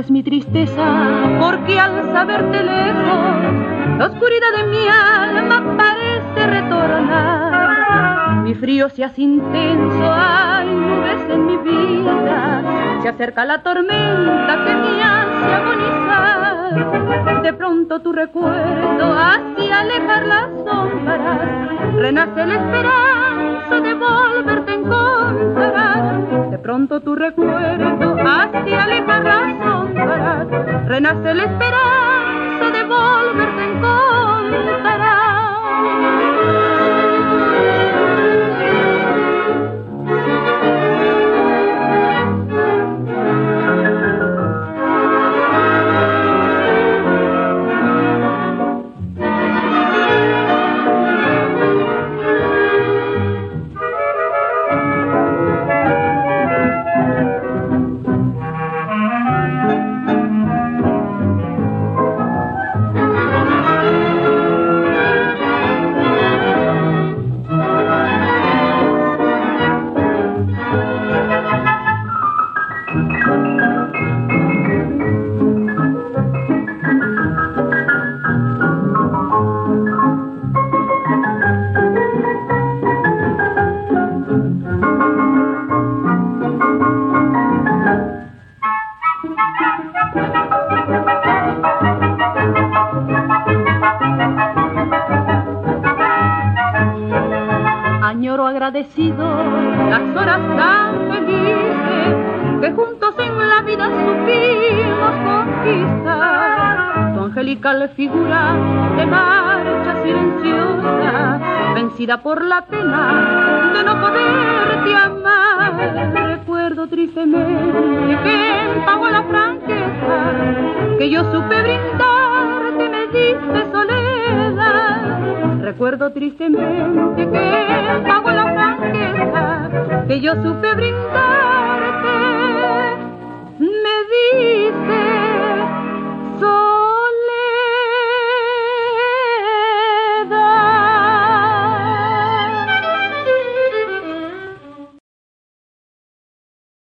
es mi tristeza, porque al saberte lejos, la oscuridad de mi alma parece retornar. Mi frío se hace intenso, hay nubes en mi vida, se acerca la tormenta que me hace agonizar. De pronto tu recuerdo hace alejar las sombras, renace la esperanza de volverte a encontrar. De pronto tu recuerdo Buenas, el espera. Añoro agradecido las horas tan felices que juntos en la vida supimos conquistar. Tu angelical figura de marcha silenciosa, vencida por la pena de no poder yo supe brindarte me diste soledad. Recuerdo tristemente que pagó la franqueza que yo supe brindar